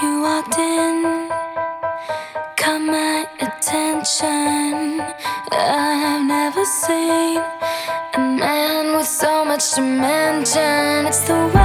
You walked in, caught my attention. I've never seen a man with so much dimension. It's the way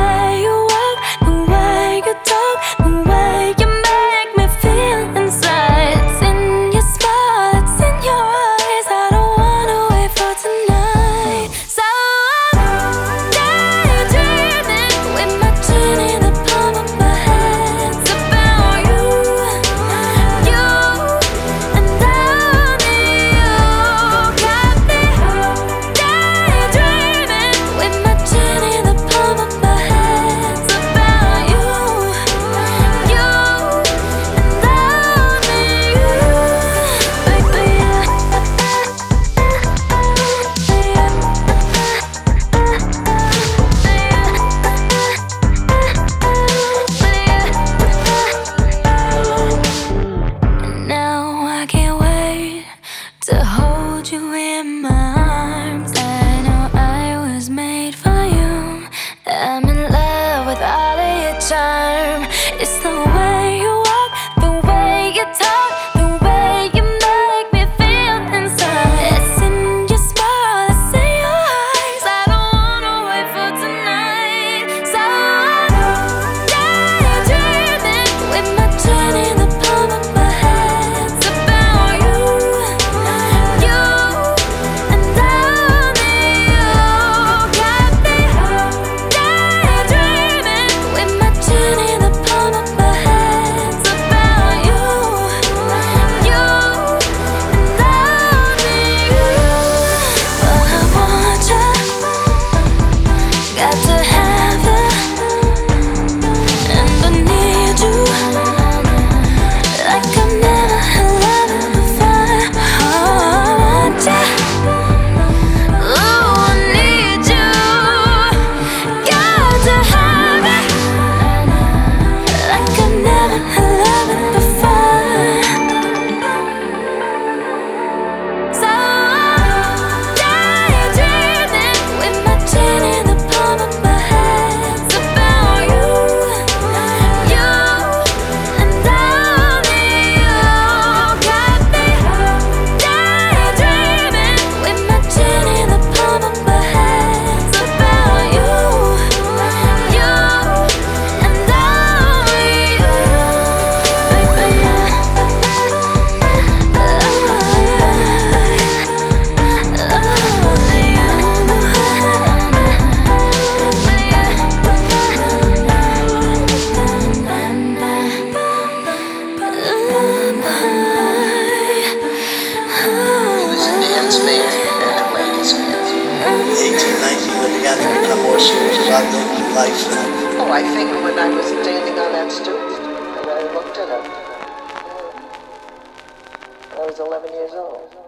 hold you in my arms. I know I was made for you. I'm in love with all of your charms. began to become more serious I. Oh, I think when I was standing on that stoop and I looked at him, I was 11 years old.